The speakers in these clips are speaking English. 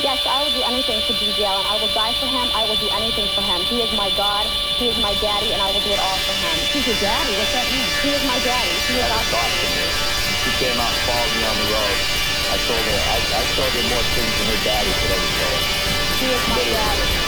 Yes, I will do anything for DJ Allen. I will die for him. I will do anything for him. He is my God. He is my daddy, and I will do it all for him. He's your daddy? What's that mean? He is my daddy. He is That's our awesome. She came out and followed me on the road. I told her, I, I showed her more things than her daddy could ever show her. He is my daddy.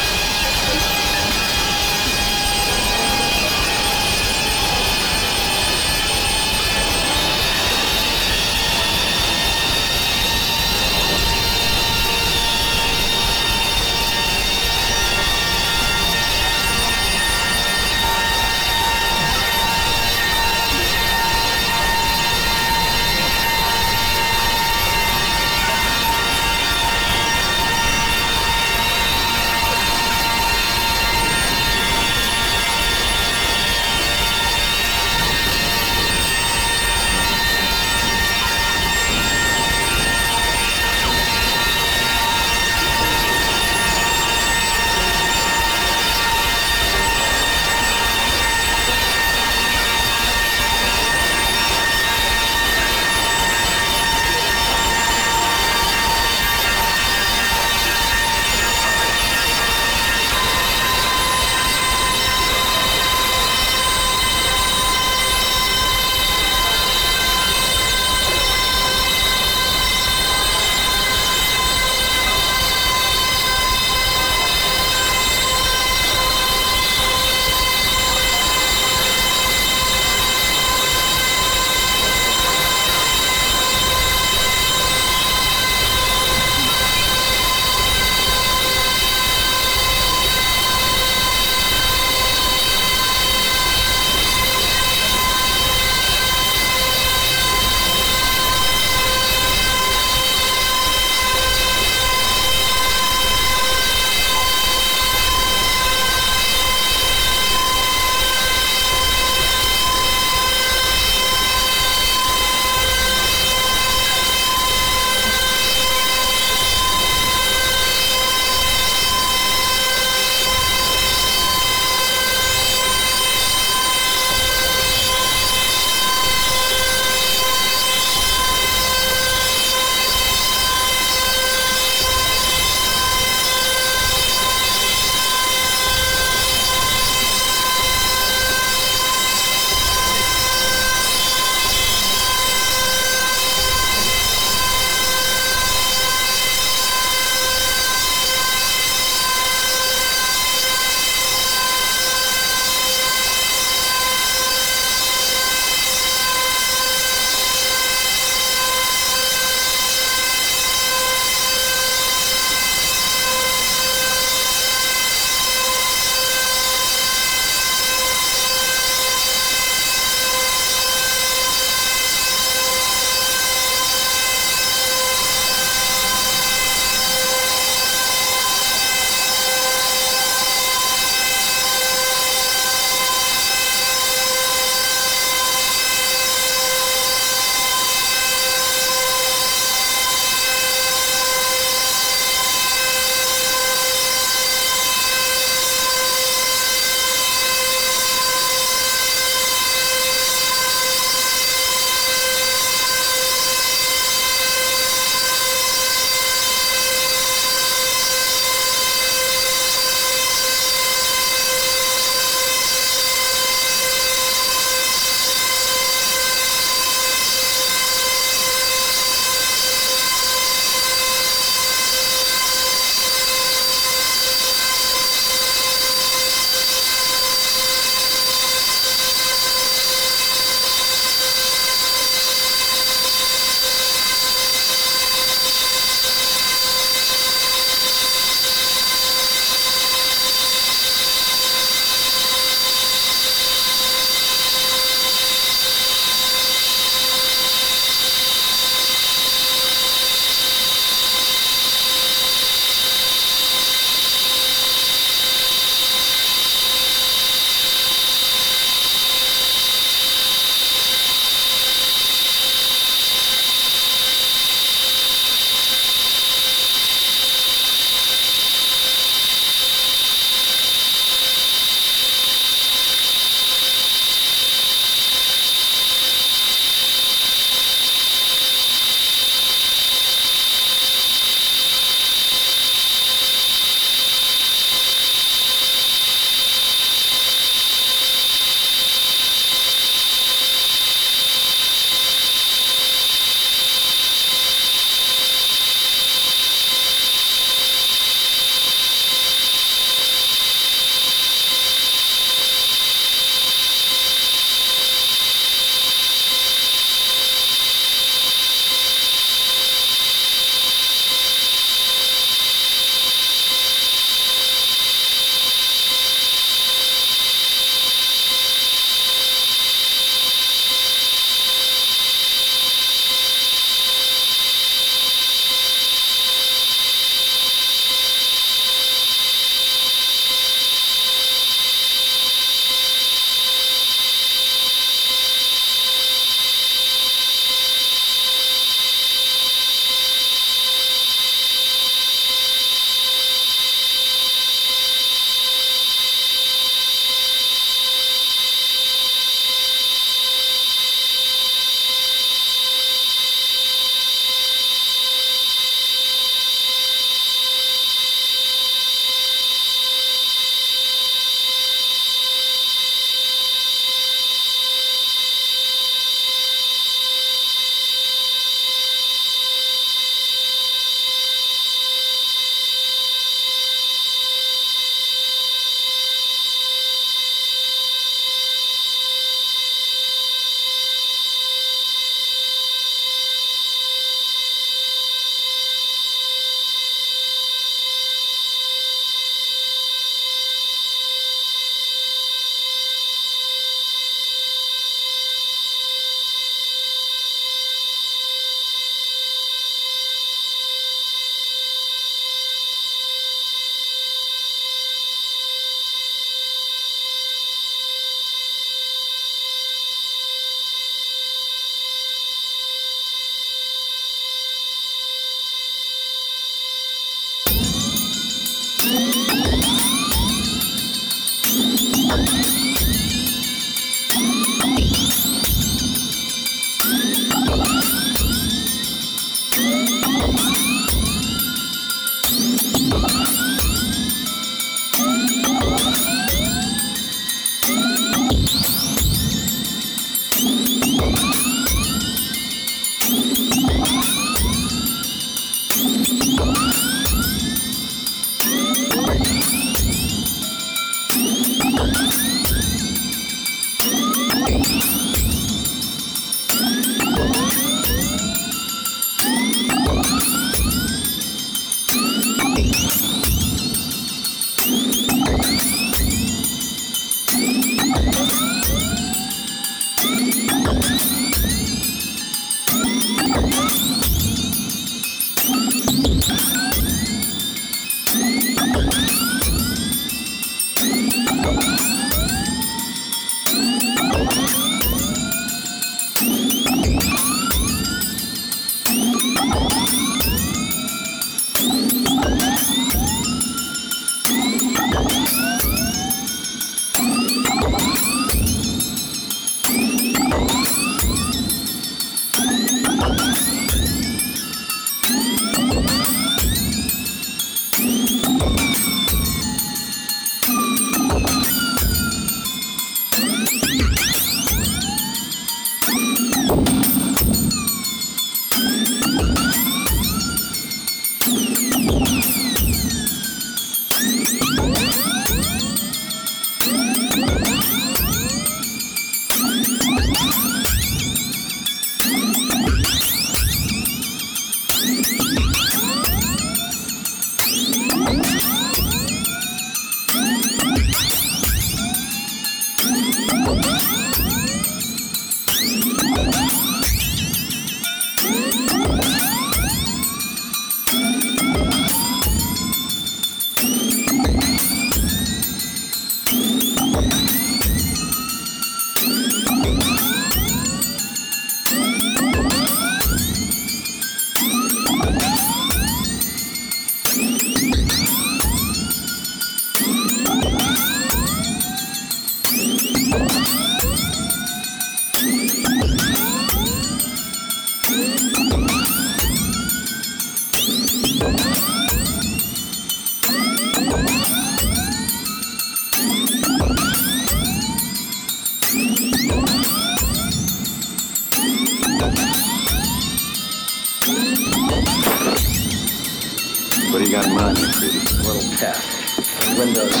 What do you got in mind, MacReady? little test. Windows.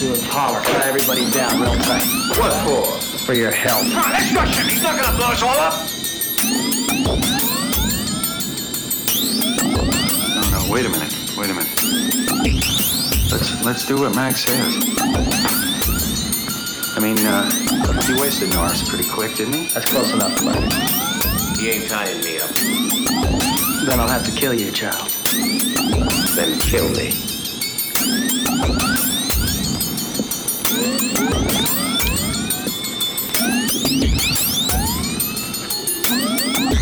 Do a parlor. Cut everybody down real tight. What for? For your health. Come on, next question. He's not gonna blow us all up. No, no, wait a minute. Wait a minute. Let's let's do what Max says. I mean, uh, he wasted Norris pretty quick, didn't he? That's close enough, buddy. He ain't tying me up. Then I'll have to kill you, child. Then kill me.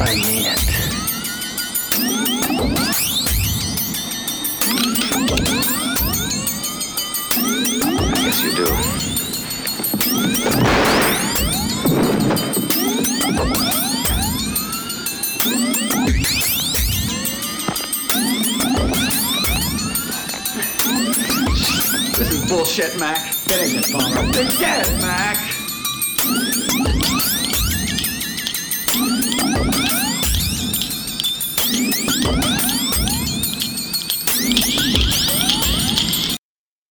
I mean it. I guess you do. Bullshit, Mac. Finish it, Palmer. Get it, Mac.